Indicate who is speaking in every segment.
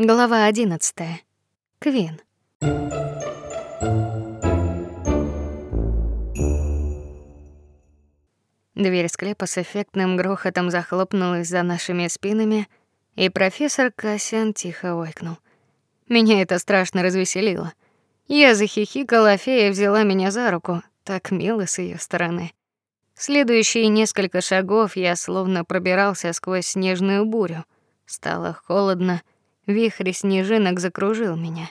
Speaker 1: Глава 11. Квин. Дверь склепа с эффектным грохотом захлопнулась за нашими спинами, и профессор Кассиан тихо ойкнул. Меня это страшно развеселило. Я захихикала, а фея взяла меня за руку, так мило с ее стороны. Следующие несколько шагов я словно пробирался сквозь снежную бурю. Стало холодно, вихрь снежинок закружил меня.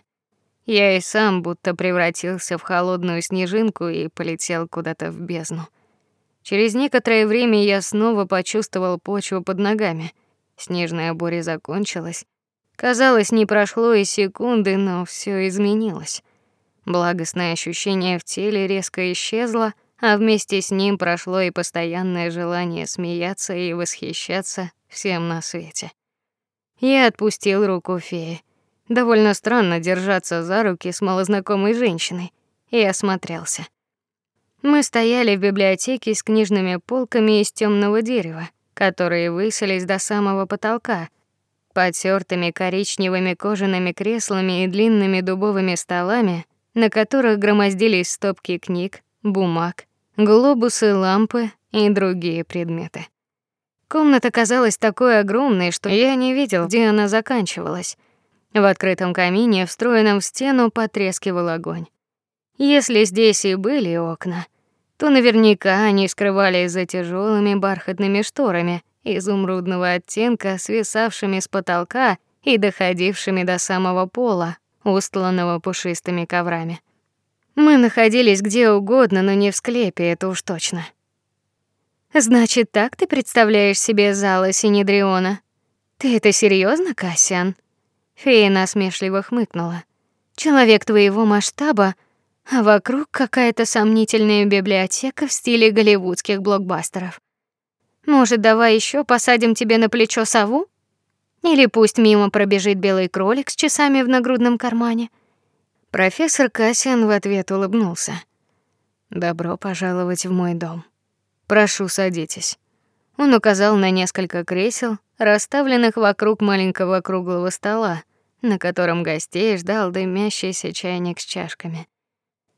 Speaker 1: Я и сам будто превратился в холодную снежинку и полетел куда-то в бездну. Через некоторое время я снова почувствовал почву под ногами. Снежная буря закончилась. Казалось, не прошло и секунды, но все изменилось. Благостное ощущение в теле резко исчезло, а вместе с ним прошло и постоянное желание смеяться и восхищаться всем на свете. Я отпустил руку феи. Довольно странно держаться за руки с малознакомой женщиной. И осмотрелся. Мы стояли в библиотеке с книжными полками из темного дерева, которые высились до самого потолка, потертыми коричневыми кожаными креслами и длинными дубовыми столами, на которых громоздились стопки книг, бумаг, глобусы, лампы и другие предметы. Комната казалась такой огромной, что я не видел, где она заканчивалась. В открытом камине, встроенном в стену, потрескивал огонь. Если здесь и были окна, то наверняка они скрывались за тяжелыми бархатными шторами изумрудного оттенка, свисавшими с потолка и доходившими до самого пола, устланного пушистыми коврами. Мы находились где угодно, но не в склепе, это уж точно. Значит, так ты представляешь себе залы Синедриона? Ты это серьезно, Кассиан? Фея насмешливо хмыкнула. Человек твоего масштаба, а вокруг какая-то сомнительная библиотека в стиле голливудских блокбастеров. Может, давай еще посадим тебе на плечо сову? Или пусть мимо пробежит белый кролик с часами в нагрудном кармане. Профессор Кассиан в ответ улыбнулся. Добро пожаловать в мой дом. Прошу, садитесь. Он указал на несколько кресел, расставленных вокруг маленького круглого стола, на котором гостей ждал дымящийся чайник с чашками.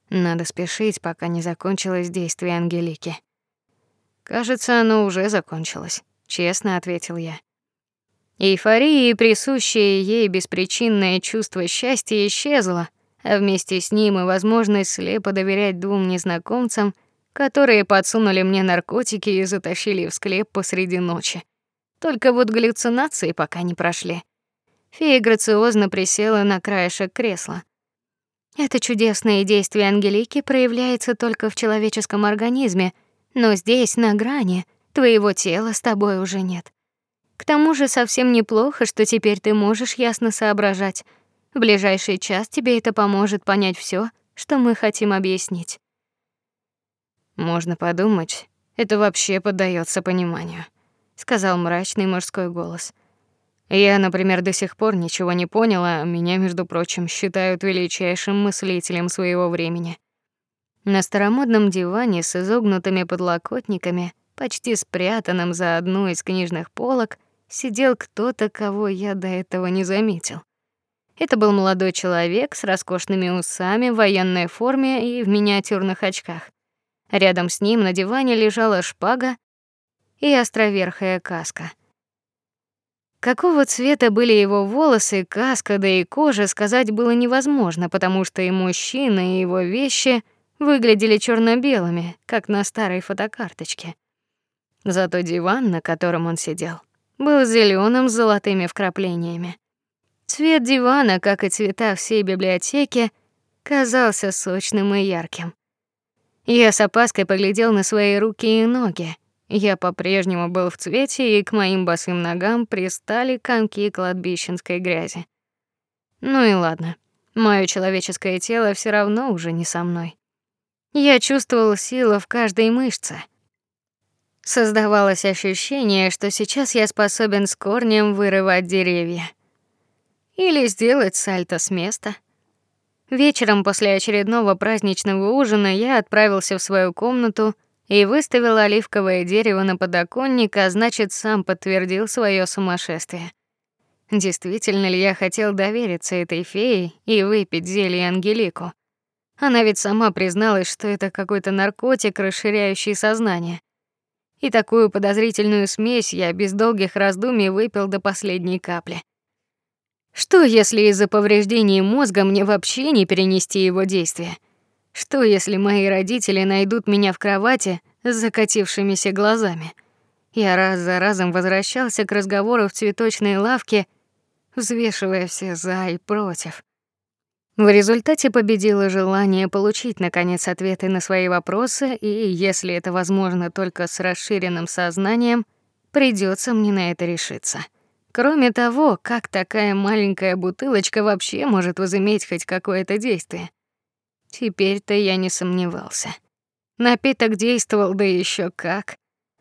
Speaker 1: Надо спешить, пока не закончилось действие Ангелики. Кажется, оно уже закончилось, честно ответил я. Эйфория и присущее ей беспричинное чувство счастья исчезло, а вместе с ним и возможность слепо доверять двум незнакомцам, которые подсунули мне наркотики и затащили в склеп посреди ночи. Только вот галлюцинации пока не прошли. Фея грациозно присела на краешек кресла. Это чудесное действие Ангелики проявляется только в человеческом организме, но здесь, на грани, твоего тела с тобой уже нет. К тому же совсем неплохо, что теперь ты можешь ясно соображать. В ближайший час тебе это поможет понять все, что мы хотим объяснить. Можно подумать, это вообще поддается пониманию, сказал мрачный мужской голос. Я, например, до сих пор ничего не поняла, меня, между прочим, считают величайшим мыслителем своего времени. На старомодном диване с изогнутыми подлокотниками, почти спрятанном за одну из книжных полок, сидел кто-то, кого я до этого не заметил. Это был молодой человек с роскошными усами, в военной форме и в миниатюрных очках. Рядом с ним на диване лежала шпага и островерхая каска. Какого цвета были его волосы, каска, да и кожа, сказать было невозможно, потому что и мужчина, и его вещи выглядели черно белыми как на старой фотокарточке. Зато диван, на котором он сидел, был зеленым с золотыми вкраплениями. Цвет дивана, как и цвета всей библиотеки, казался сочным и ярким. Я с опаской поглядел на свои руки и ноги. Я по-прежнему был в цвете, и к моим босым ногам пристали комки кладбищенской грязи. Ну и ладно. Моё человеческое тело все равно уже не со мной. Я чувствовал силу в каждой мышце. Создавалось ощущение, что сейчас я способен с корнем вырывать деревья или сделать сальто с места. Вечером после очередного праздничного ужина я отправился в свою комнату и выставил оливковое дерево на подоконник, а значит, сам подтвердил свое сумасшествие. Действительно ли я хотел довериться этой фее и выпить зелье Ангелику? Она ведь сама призналась, что это какой-то наркотик, расширяющий сознание. И такую подозрительную смесь я без долгих раздумий выпил до последней капли. Что, если из-за повреждений мозга мне вообще не перенести его действие? Что, если мои родители найдут меня в кровати с закатившимися глазами? Я раз за разом возвращался к разговору в цветочной лавке, взвешивая все за и против. В результате победило желание получить наконец ответы на свои вопросы, и если это возможно только с расширенным сознанием, придется мне на это решиться. Кроме того, как такая маленькая бутылочка вообще может возыметь хоть какое-то действие? Теперь-то я не сомневался. Напиток действовал да еще как.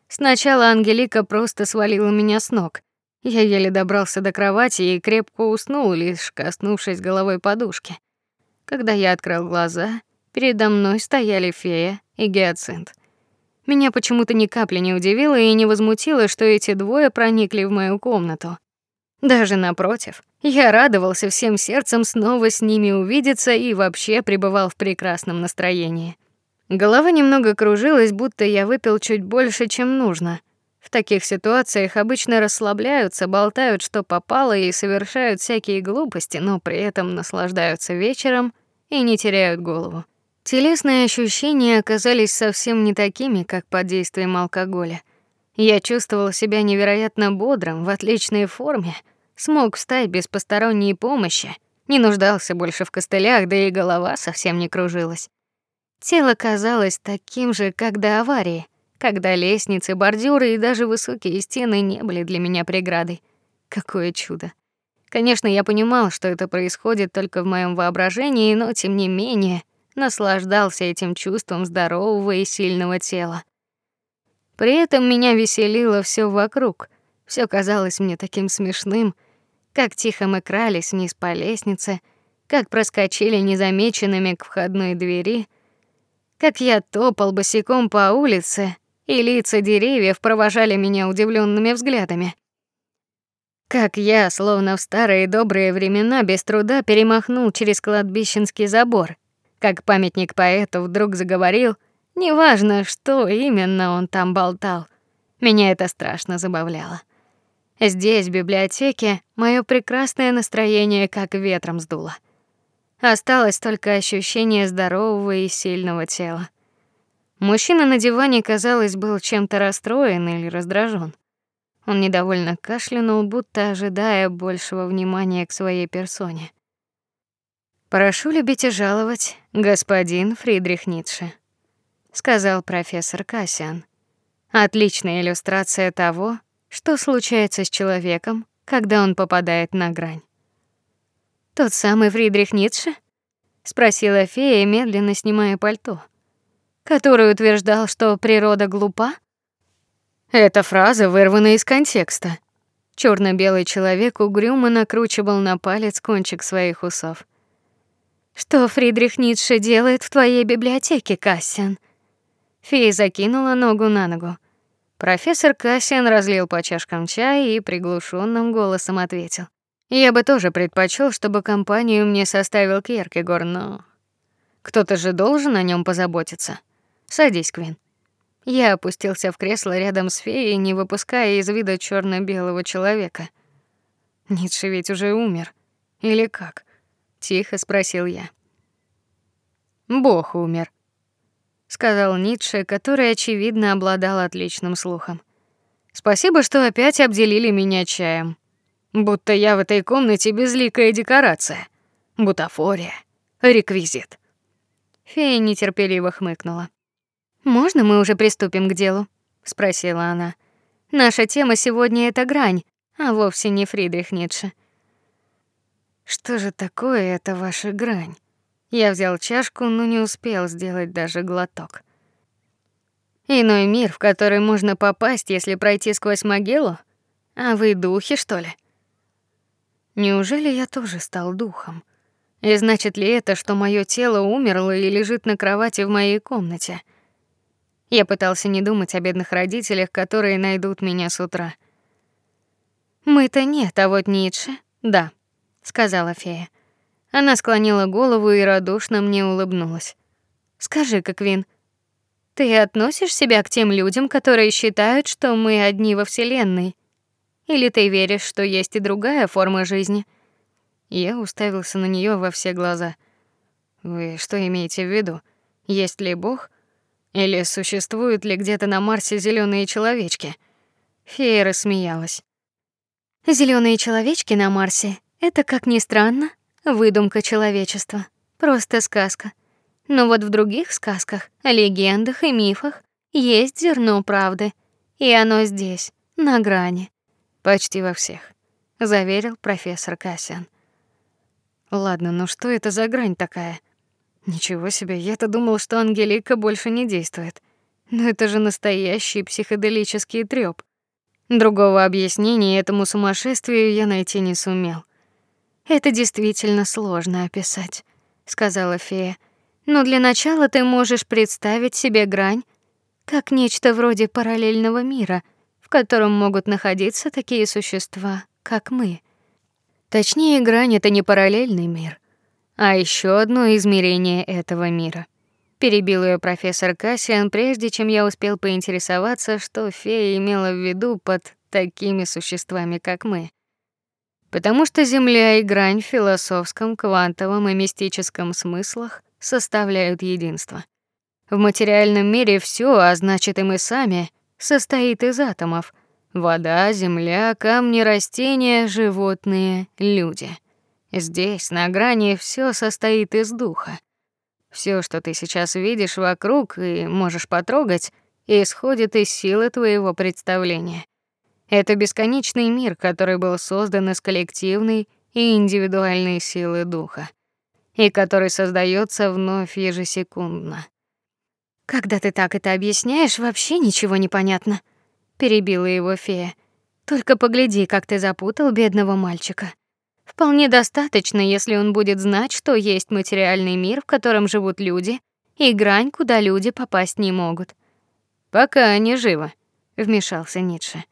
Speaker 1: Сначала Ангелика просто свалила меня с ног. Я еле добрался до кровати и крепко уснул, лишь коснувшись головой подушки. Когда я открыл глаза, передо мной стояли фея и гиацинт. Меня почему-то ни капли не удивило и не возмутило, что эти двое проникли в мою комнату. Даже напротив, я радовался всем сердцем снова с ними увидеться и вообще пребывал в прекрасном настроении. Голова немного кружилась, будто я выпил чуть больше, чем нужно. В таких ситуациях обычно расслабляются, болтают, что попало, и совершают всякие глупости, но при этом наслаждаются вечером и не теряют голову. Телесные ощущения оказались совсем не такими, как под действием алкоголя. Я чувствовал себя невероятно бодрым, в отличной форме, смог встать без посторонней помощи, не нуждался больше в костылях, да и голова совсем не кружилась. Тело казалось таким же, как до аварии, когда лестницы, бордюры и даже высокие стены не были для меня преградой. Какое чудо. Конечно, я понимал, что это происходит только в моем воображении, но тем не менее наслаждался этим чувством здорового и сильного тела. При этом меня веселило все вокруг. Все казалось мне таким смешным, как тихо мы крались вниз по лестнице, как проскочили незамеченными к входной двери — как я топал босиком по улице, и лица деревьев провожали меня удивленными взглядами. Как я, словно в старые добрые времена, без труда перемахнул через кладбищенский забор. Как памятник поэту вдруг заговорил, неважно, что именно он там болтал. Меня это страшно забавляло. Здесь, в библиотеке, мое прекрасное настроение как ветром сдуло. Осталось только ощущение здорового и сильного тела. Мужчина на диване, казалось, был чем-то расстроен или раздражен. Он недовольно кашлянул, будто ожидая большего внимания к своей персоне. Прошу любить и жаловать, господин Фридрих Ницше, сказал профессор Кассиан. Отличная иллюстрация того, что случается с человеком, когда он попадает на грань. Тот самый Фридрих Ницше? спросила фея, медленно снимая пальто. Который утверждал, что природа глупа? Эта фраза вырвана из контекста. черно белый человек угрюмо накручивал на палец кончик своих усов. Что Фридрих Ницше делает в твоей библиотеке, Кассиан? Фея закинула ногу на ногу. Профессор Кассиан разлил по чашкам чай и приглушенным голосом ответил: я бы тоже предпочел, чтобы компанию мне составил Кьеркегор, но кто-то же должен о нем позаботиться. Садись, Квин. Я опустился в кресло рядом с феей, не выпуская из вида черно белого человека. Ницше ведь уже умер. Или как? тихо спросил я. Бог умер, сказал Ницше, который очевидно обладал отличным слухом. Спасибо, что опять обделили меня чаем. Будто я в этой комнате безликая декорация. Бутафория, реквизит. Фея нетерпеливо хмыкнула. Можно мы уже приступим к делу? спросила она. Наша тема сегодня это грань, а вовсе не Фридрих Ницше. Что же такое эта ваша грань? Я взял чашку, но не успел сделать даже глоток. Иной мир, в который можно попасть, если пройти сквозь могилу? А вы духи, что ли? Неужели я тоже стал духом? И значит ли это, что мое тело умерло и лежит на кровати в моей комнате? Я пытался не думать о бедных родителях, которые найдут меня с утра. Мы-то нет, а вот Ницше Да, сказала фея. Она склонила голову и радушно мне улыбнулась. Скажи, как Квин, ты относишь себя к тем людям, которые считают, что мы одни во вселенной? Или ты веришь, что есть и другая форма жизни? Я уставился на нее во все глаза. Вы что имеете в виду? Есть ли Бог? Или существуют ли где-то на Марсе зеленые человечки? Фея рассмеялась. Зеленые человечки на Марсе это, как ни странно, выдумка человечества, просто сказка. Но вот в других сказках, легендах и мифах есть зерно правды, и оно здесь, на грани, почти во всех, заверил профессор Кассиан. Ладно, но что это за грань такая? Ничего себе, я-то думал, что Ангелика больше не действует. Но это же настоящий психоделический трёп. Другого объяснения этому сумасшествию я найти не сумел. Это действительно сложно описать, сказала фея. Но для начала ты можешь представить себе грань как нечто вроде параллельного мира, в котором могут находиться такие существа, как мы. Точнее, грань это не параллельный мир, а еще одно измерение этого мира. Перебил ее профессор Кассиан, прежде чем я успел поинтересоваться, что фея имела в виду под такими существами, как мы. Потому что Земля и грань в философском, квантовом и мистическом смыслах составляют единство. В материальном мире все, а значит и мы сами, состоит из атомов: вода, земля, камни, растения, животные, люди. Здесь на грани все состоит из духа. Все, что ты сейчас видишь вокруг и можешь потрогать, исходит из силы твоего представления. Это бесконечный мир, который был создан из коллективной и индивидуальной силы духа и который создается вновь ежесекундно. Когда ты так это объясняешь, вообще ничего не понятно, перебила его фея. Только погляди, как ты запутал бедного мальчика. Вполне достаточно, если он будет знать, что есть материальный мир, в котором живут люди, и грань, куда люди попасть не могут. Пока они живы, вмешался Ницше.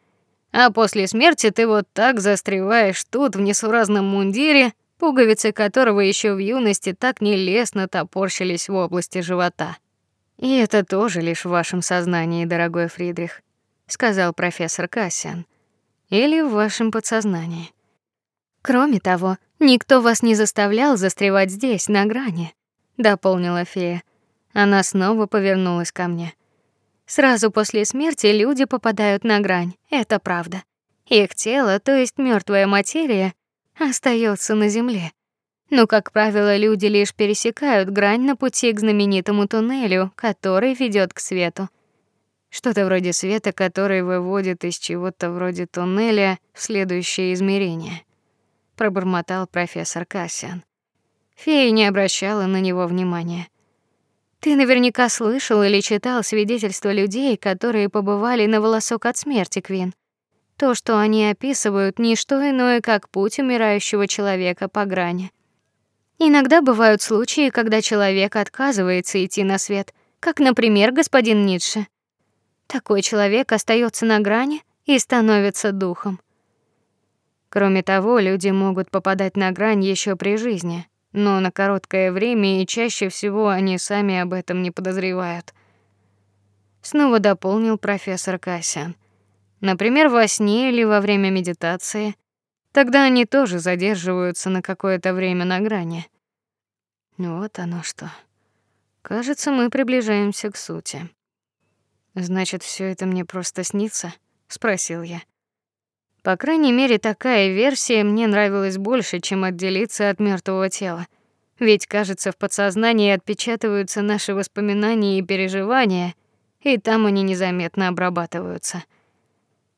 Speaker 1: А после смерти ты вот так застреваешь тут в несуразном мундире, пуговицы которого еще в юности так нелестно топорщились в области живота. И это тоже лишь в вашем сознании, дорогой Фридрих, сказал профессор Кассиан. Или в вашем подсознании. Кроме того, никто вас не заставлял застревать здесь, на грани, дополнила фея. Она снова повернулась ко мне. Сразу после смерти люди попадают на грань, это правда. Их тело, то есть мертвая материя, остается на земле. Но, как правило, люди лишь пересекают грань на пути к знаменитому туннелю, который ведет к свету. Что-то вроде света, который выводит из чего-то вроде туннеля в следующее измерение, пробормотал профессор Кассиан. Фея не обращала на него внимания. Ты наверняка слышал или читал свидетельства людей, которые побывали на волосок от смерти, Квин. То, что они описывают, не что иное, как путь умирающего человека по грани. Иногда бывают случаи, когда человек отказывается идти на свет, как, например, господин Ницше. Такой человек остается на грани и становится духом. Кроме того, люди могут попадать на грань еще при жизни, но на короткое время и чаще всего они сами об этом не подозревают. Снова дополнил профессор Кассиан. Например, во сне или во время медитации. Тогда они тоже задерживаются на какое-то время на грани. Вот оно что. Кажется, мы приближаемся к сути. Значит, все это мне просто снится, спросил я. По крайней мере, такая версия мне нравилась больше, чем отделиться от мертвого тела. Ведь, кажется, в подсознании отпечатываются наши воспоминания и переживания, и там они незаметно обрабатываются.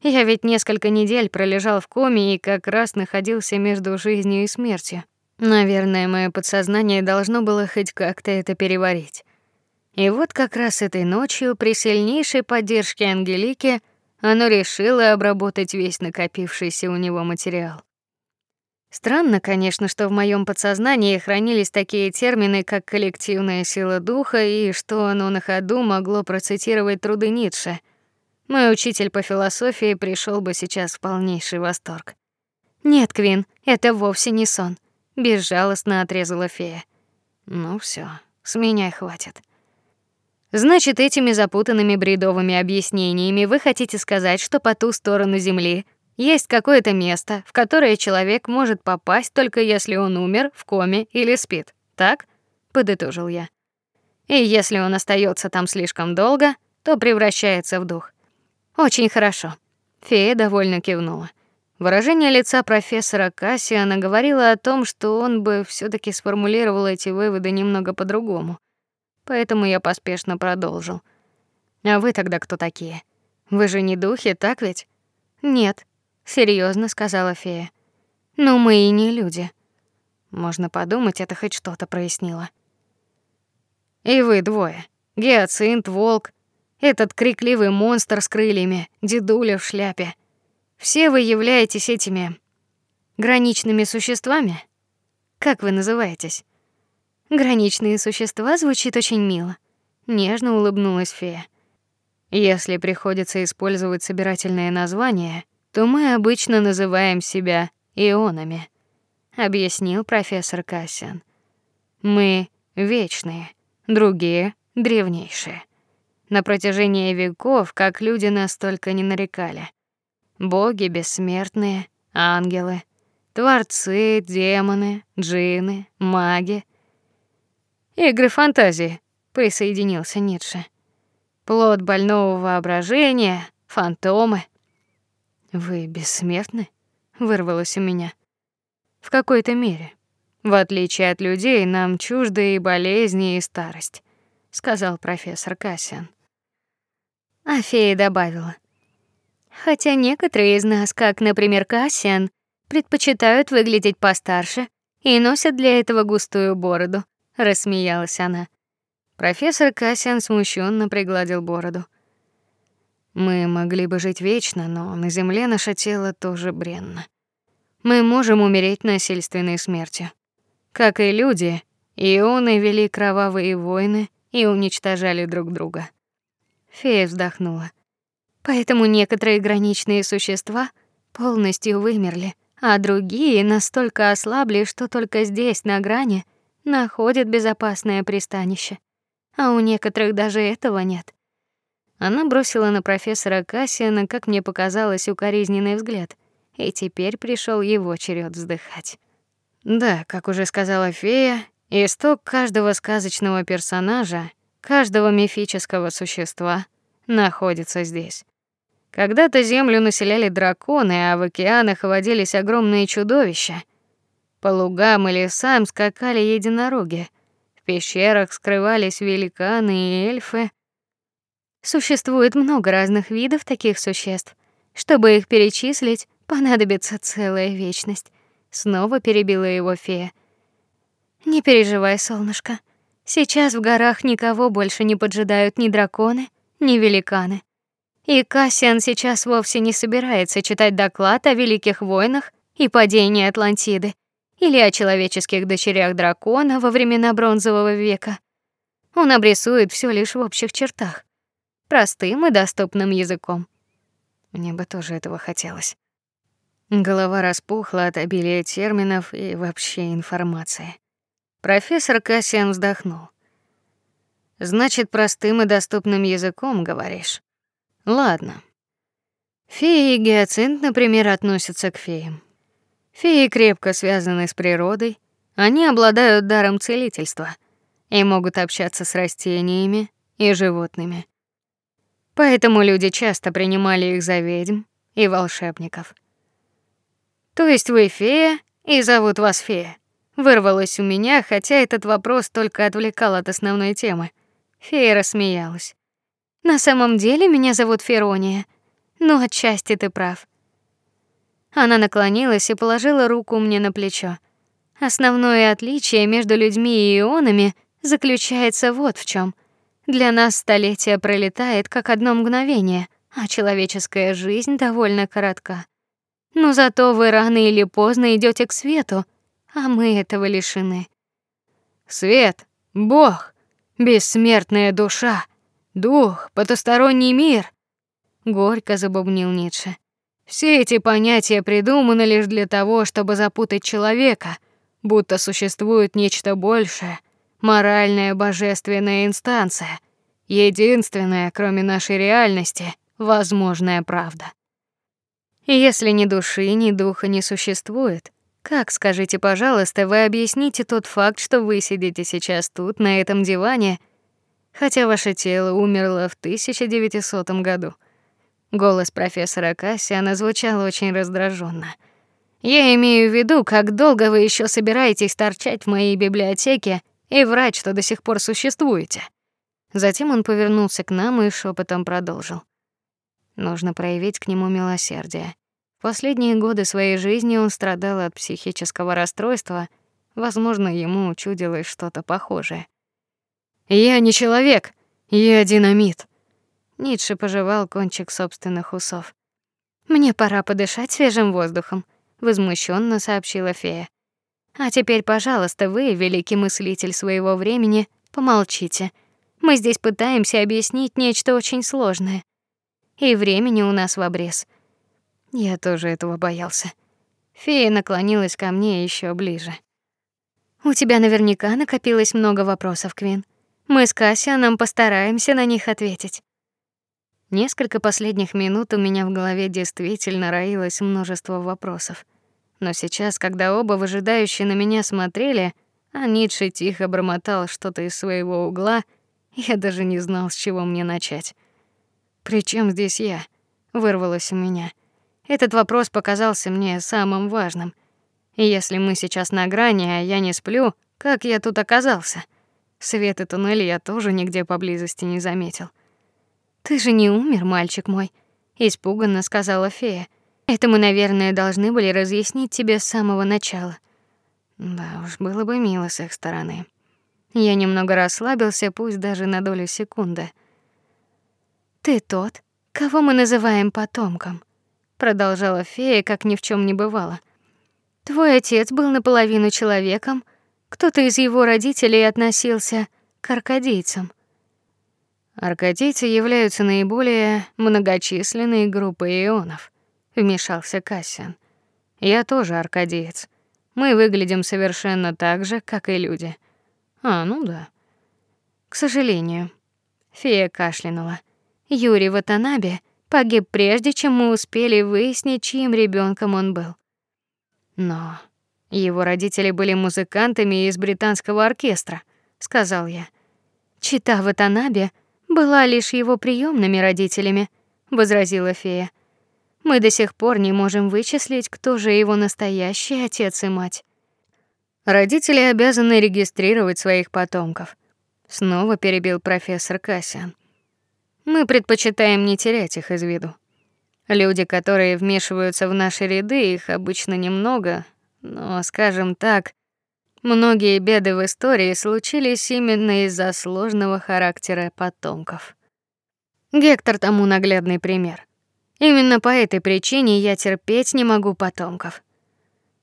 Speaker 1: Я ведь несколько недель пролежал в коме и как раз находился между жизнью и смертью. Наверное, мое подсознание должно было хоть как-то это переварить. И вот как раз этой ночью при сильнейшей поддержке Ангелики оно решило обработать весь накопившийся у него материал. Странно, конечно, что в моем подсознании хранились такие термины, как коллективная сила духа и что оно на ходу могло процитировать труды Ницше — мой учитель по философии пришел бы сейчас в полнейший восторг. Нет, Квин, это вовсе не сон, безжалостно отрезала фея. Ну все, с меня хватит. Значит, этими запутанными бредовыми объяснениями вы хотите сказать, что по ту сторону земли есть какое-то место, в которое человек может попасть только если он умер, в коме или спит. Так? подытожил я. И если он остается там слишком долго, то превращается в дух. Очень хорошо. Фея довольно кивнула. Выражение лица профессора Кассиана говорило о том, что он бы все таки сформулировал эти выводы немного по-другому. Поэтому я поспешно продолжил. А вы тогда кто такие? Вы же не духи, так ведь? Нет, серьезно сказала фея. Но мы и не люди. Можно подумать, это хоть что-то прояснило. И вы двое. Гиацинт, волк, этот крикливый монстр с крыльями, дедуля в шляпе. Все вы являетесь этими граничными существами? Как вы называетесь? Граничные существа звучит очень мило. Нежно улыбнулась фея. Если приходится использовать собирательное название, то мы обычно называем себя ионами, объяснил профессор Кассиан. Мы вечные, другие древнейшие. На протяжении веков, как люди настолько не нарекали. Боги бессмертные, ангелы, творцы, демоны, джинны, маги. Игры фантазии, присоединился Ницше. Плод больного воображения, фантомы. Вы бессмертны? вырвалось у меня. В какой-то мере. В отличие от людей, нам чужды и болезни, и старость, сказал профессор Кассиан. А фея добавила: Хотя некоторые из нас, как, например, Кассиан, предпочитают выглядеть постарше и носят для этого густую бороду, рассмеялась она. Профессор Кассиан смущенно пригладил бороду. Мы могли бы жить вечно, но на земле наше тело тоже бренно. Мы можем умереть насильственной смертью. Как и люди, ионы вели кровавые войны и уничтожали друг друга. Фея вздохнула. Поэтому некоторые граничные существа полностью вымерли, а другие настолько ослабли, что только здесь, на грани, находят безопасное пристанище. А у некоторых даже этого нет. Она бросила на профессора Кассиана, как мне показалось, укоризненный взгляд, и теперь пришел его черед вздыхать. Да, как уже сказала фея, исток каждого сказочного персонажа, каждого мифического существа находится здесь. Когда-то землю населяли драконы, а в океанах водились огромные чудовища. По лугам и лесам скакали единороги. В пещерах скрывались великаны и эльфы. Существует много разных видов таких существ. Чтобы их перечислить, понадобится целая вечность. Снова перебила его фея. Не переживай, солнышко. Сейчас в горах никого больше не поджидают ни драконы, ни великаны. И Кассиан сейчас вовсе не собирается читать доклад о великих войнах и падении Атлантиды или о человеческих дочерях дракона во времена бронзового века. Он обрисует все лишь в общих чертах, простым и доступным языком. Мне бы тоже этого хотелось. Голова распухла от обилия терминов и вообще информации. Профессор Кассиан вздохнул. Значит, простым и доступным языком говоришь. Ладно. Феи и гиацинт, например, относятся к феям. Феи крепко связаны с природой, они обладают даром целительства и могут общаться с растениями и животными. Поэтому люди часто принимали их за ведьм и волшебников. То есть вы фея и зовут вас фея? Вырвалось у меня, хотя этот вопрос только отвлекал от основной темы. Фея рассмеялась. На самом деле меня зовут Ферония. Но отчасти ты прав. Она наклонилась и положила руку мне на плечо. Основное отличие между людьми и ионами заключается вот в чем: Для нас столетие пролетает как одно мгновение, а человеческая жизнь довольно коротка. Но зато вы рано или поздно идете к свету, а мы этого лишены. Свет, Бог, бессмертная душа дух, потусторонний мир, горько забубнил Ницше. Все эти понятия придуманы лишь для того, чтобы запутать человека, будто существует нечто большее, моральная божественная инстанция, единственная, кроме нашей реальности, возможная правда. Если ни души, ни духа не существует, как, скажите, пожалуйста, вы объясните тот факт, что вы сидите сейчас тут на этом диване, хотя ваше тело умерло в 1900 году? Голос профессора Кассиана звучал очень раздраженно. Я имею в виду, как долго вы еще собираетесь торчать в моей библиотеке и врать, что до сих пор существуете. Затем он повернулся к нам и шепотом продолжил. Нужно проявить к нему милосердие. В последние годы своей жизни он страдал от психического расстройства, возможно, ему чудилось что-то похожее. Я не человек, я динамит. Ницше пожевал кончик собственных усов. Мне пора подышать свежим воздухом, возмущенно сообщила фея. А теперь, пожалуйста, вы, великий мыслитель своего времени, помолчите. Мы здесь пытаемся объяснить нечто очень сложное. И времени у нас в обрез. Я тоже этого боялся. Фея наклонилась ко мне еще ближе. У тебя наверняка накопилось много вопросов, Квин. Мы с Кассианом постараемся на них ответить. Несколько последних минут у меня в голове действительно роилось множество вопросов. Но сейчас, когда оба выжидающие на меня смотрели, а Ницше тихо бормотал что-то из своего угла, я даже не знал, с чего мне начать. «Причем здесь я?» — вырвалось у меня. Этот вопрос показался мне самым важным. И если мы сейчас на грани, а я не сплю, как я тут оказался? Свет и туннель я тоже нигде поблизости не заметил. Ты же не умер, мальчик мой, испуганно сказала фея. Это мы, наверное, должны были разъяснить тебе с самого начала. Да уж, было бы мило с их стороны. Я немного расслабился, пусть даже на долю секунды. Ты тот, кого мы называем потомком, продолжала фея, как ни в чем не бывало. Твой отец был наполовину человеком, кто-то из его родителей относился к аркадийцам. Аркадийцы являются наиболее многочисленной группой ионов, вмешался Кассиан. Я тоже аркадиец. Мы выглядим совершенно так же, как и люди. А, ну да. К сожалению, фея кашлянула. Юрий Ватанабе погиб прежде, чем мы успели выяснить, чьим ребенком он был. Но его родители были музыкантами из британского оркестра, сказал я. Чита Ватанабе была лишь его приемными родителями, возразила фея. Мы до сих пор не можем вычислить, кто же его настоящий отец и мать. Родители обязаны регистрировать своих потомков. Снова перебил профессор Кассиан. Мы предпочитаем не терять их из виду. Люди, которые вмешиваются в наши ряды, их обычно немного, но, скажем так, Многие беды в истории случились именно из-за сложного характера потомков. Гектор тому наглядный пример. Именно по этой причине я терпеть не могу потомков.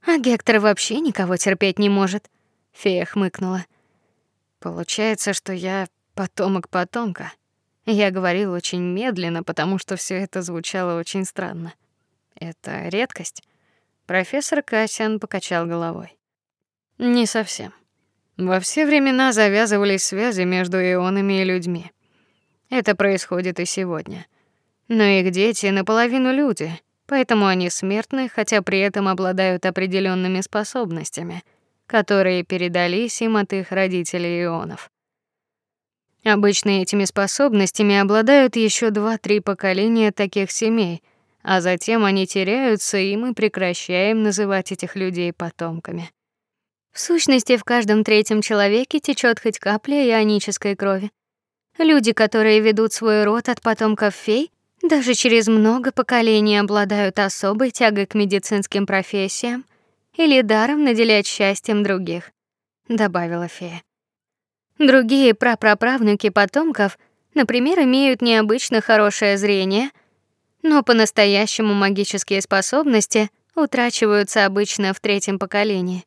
Speaker 1: А Гектор вообще никого терпеть не может, фея хмыкнула. Получается, что я потомок потомка. Я говорил очень медленно, потому что все это звучало очень странно. Это редкость. Профессор Кассиан покачал головой. Не совсем. Во все времена завязывались связи между ионами и людьми. Это происходит и сегодня. Но их дети наполовину люди, поэтому они смертны, хотя при этом обладают определенными способностями, которые передались им от их родителей ионов. Обычно этими способностями обладают еще два-три поколения таких семей, а затем они теряются, и мы прекращаем называть этих людей потомками. В сущности, в каждом третьем человеке течет хоть капля ионической крови. Люди, которые ведут свой род от потомков фей, даже через много поколений обладают особой тягой к медицинским профессиям или даром наделять счастьем других, добавила фея. Другие прапраправнуки потомков, например, имеют необычно хорошее зрение, но по-настоящему магические способности утрачиваются обычно в третьем поколении.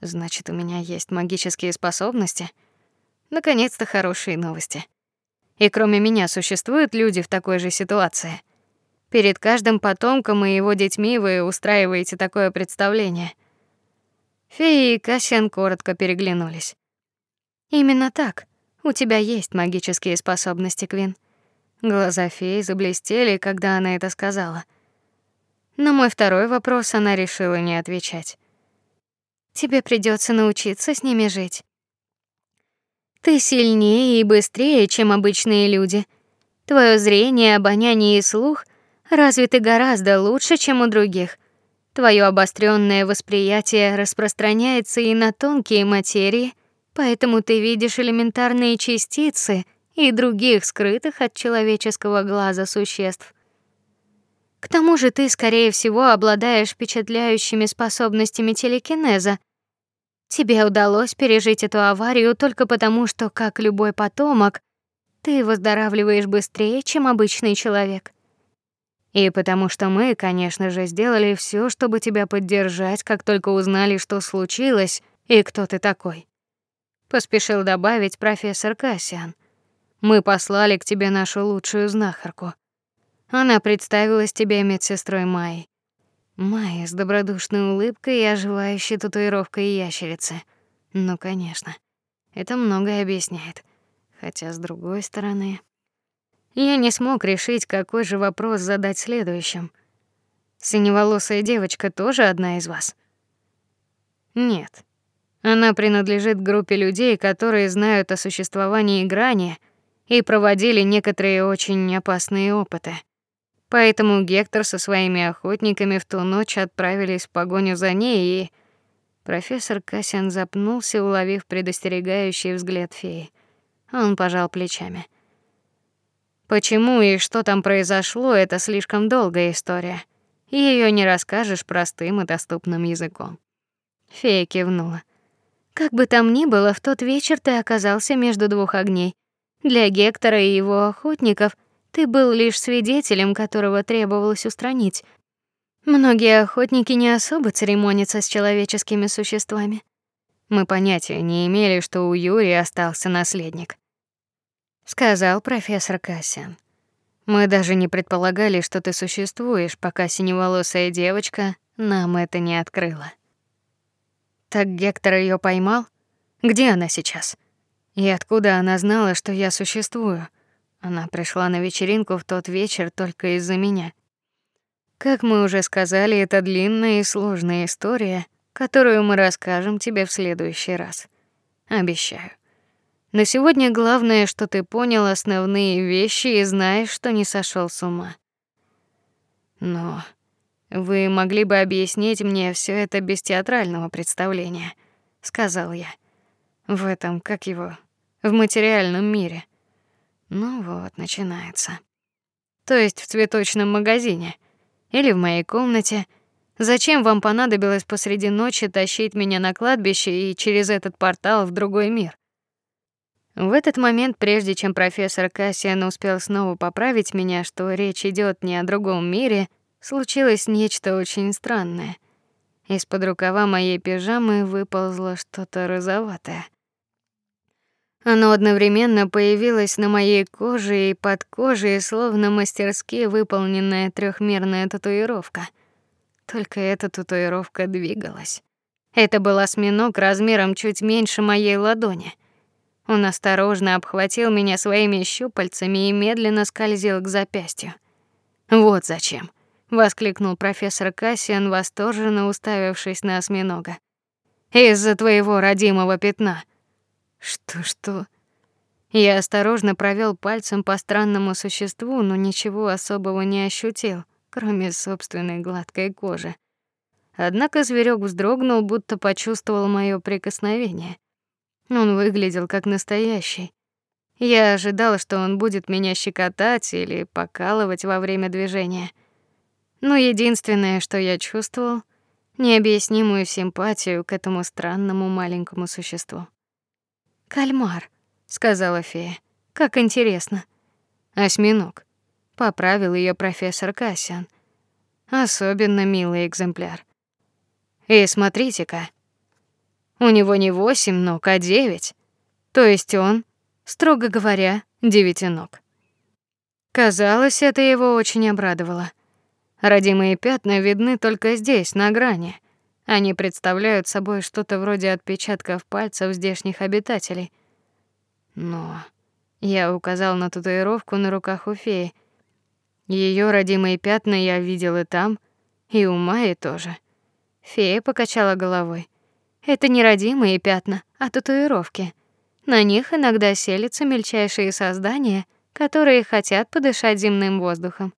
Speaker 1: Значит, у меня есть магические способности. Наконец-то хорошие новости. И кроме меня существуют люди в такой же ситуации. Перед каждым потомком и его детьми вы устраиваете такое представление. Феи и Кассиан коротко переглянулись. Именно так. У тебя есть магические способности, Квин. Глаза феи заблестели, когда она это сказала. На мой второй вопрос она решила не отвечать. Тебе придется научиться с ними жить. Ты сильнее и быстрее, чем обычные люди. Твое зрение, обоняние и слух развиты гораздо лучше, чем у других. Твое обостренное восприятие распространяется и на тонкие материи, поэтому ты видишь элементарные частицы и других скрытых от человеческого глаза существ. К тому же ты, скорее всего, обладаешь впечатляющими способностями телекинеза, Тебе удалось пережить эту аварию только потому, что, как любой потомок, ты выздоравливаешь быстрее, чем обычный человек. И потому что мы, конечно же, сделали все, чтобы тебя поддержать, как только узнали, что случилось и кто ты такой. Поспешил добавить профессор Кассиан. Мы послали к тебе нашу лучшую знахарку. Она представилась тебе медсестрой Майей. Майя с добродушной улыбкой и оживающей татуировкой ящерицы. Ну, конечно. Это многое объясняет. Хотя с другой стороны, я не смог решить, какой же вопрос задать следующим. Синеволосая девочка тоже одна из вас? Нет. Она принадлежит группе людей, которые знают о существовании грани и проводили некоторые очень опасные опыты. Поэтому Гектор со своими охотниками в ту ночь отправились в погоню за ней, и профессор Кассиан запнулся, уловив предостерегающий взгляд феи. Он пожал плечами. Почему и что там произошло это слишком долгая история. Ее не расскажешь простым и доступным языком. Фея кивнула. Как бы там ни было, в тот вечер ты оказался между двух огней. Для Гектора и его охотников ты был лишь свидетелем, которого требовалось устранить. Многие охотники не особо церемонятся с человеческими существами. Мы понятия не имели, что у Юрия остался наследник, сказал профессор Кассиан. Мы даже не предполагали, что ты существуешь, пока синеволосая девочка нам это не открыла. Так Гектор ее поймал? Где она сейчас? И откуда она знала, что я существую? Она пришла на вечеринку в тот вечер только из-за меня. Как мы уже сказали, это длинная и сложная история, которую мы расскажем тебе в следующий раз. Обещаю. На сегодня главное, что ты понял основные вещи и знаешь, что не сошел с ума. Но вы могли бы объяснить мне все это без театрального представления, сказал я. В этом, как его, в материальном мире. Ну вот, начинается. То есть в цветочном магазине или в моей комнате. Зачем вам понадобилось посреди ночи тащить меня на кладбище и через этот портал в другой мир? В этот момент, прежде чем профессор Кассиан успел снова поправить меня, что речь идет не о другом мире, случилось нечто очень странное. Из-под рукава моей пижамы выползло что-то розоватое. Оно одновременно появилось на моей коже и под кожей, словно мастерски выполненная трехмерная татуировка. Только эта татуировка двигалась. Это был осьминог размером чуть меньше моей ладони. Он осторожно обхватил меня своими щупальцами и медленно скользил к запястью. Вот зачем, воскликнул профессор Кассиан, восторженно уставившись на осьминога. Из-за твоего родимого пятна. Что-что? Я осторожно провел пальцем по странному существу, но ничего особого не ощутил, кроме собственной гладкой кожи. Однако зверек вздрогнул, будто почувствовал мое прикосновение. Он выглядел как настоящий. Я ожидала, что он будет меня щекотать или покалывать во время движения. Но единственное, что я чувствовал, необъяснимую симпатию к этому странному маленькому существу. Кальмар, сказала фея. Как интересно. Осьминог. Поправил ее профессор Кассиан. Особенно милый экземпляр. И смотрите-ка. У него не восемь ног, а девять. То есть он, строго говоря, девятиног. Казалось, это его очень обрадовало. Родимые пятна видны только здесь, на грани. Они представляют собой что-то вроде отпечатков пальцев здешних обитателей. Но я указал на татуировку на руках у феи. Ее родимые пятна я видел и там, и у Майи тоже. Фея покачала головой. Это не родимые пятна, а татуировки. На них иногда селятся мельчайшие создания, которые хотят подышать земным воздухом.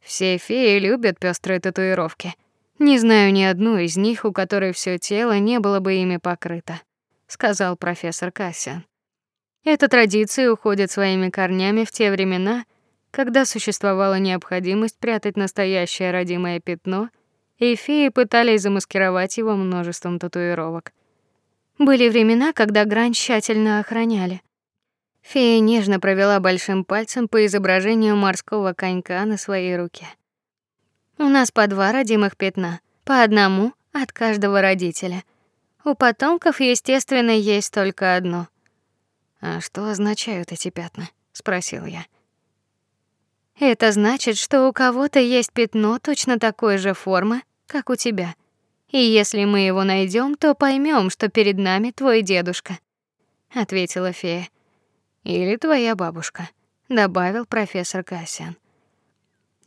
Speaker 1: Все феи любят пестрые татуировки. Не знаю ни одну из них, у которой все тело не было бы ими покрыто, сказал профессор Кассиан. Эта традиция уходит своими корнями в те времена, когда существовала необходимость прятать настоящее родимое пятно, и феи пытались замаскировать его множеством татуировок. Были времена, когда грань тщательно охраняли. Фея нежно провела большим пальцем по изображению морского конька на своей руке. У нас по два родимых пятна, по одному от каждого родителя. У потомков, естественно, есть только одно. А что означают эти пятна? спросил я. Это значит, что у кого-то есть пятно точно такой же формы, как у тебя. И если мы его найдем, то поймем, что перед нами твой дедушка, ответила фея. Или твоя бабушка, добавил профессор Кассиан.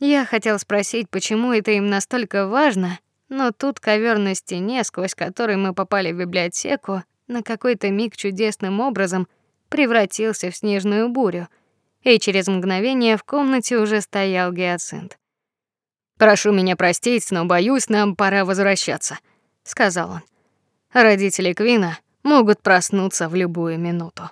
Speaker 1: Я хотел спросить, почему это им настолько важно, но тут ковер на стене, сквозь который мы попали в библиотеку, на какой-то миг чудесным образом превратился в снежную бурю, и через мгновение в комнате уже стоял гиацинт. Прошу меня простить, но боюсь, нам пора возвращаться, сказал он. Родители Квина могут проснуться в любую минуту.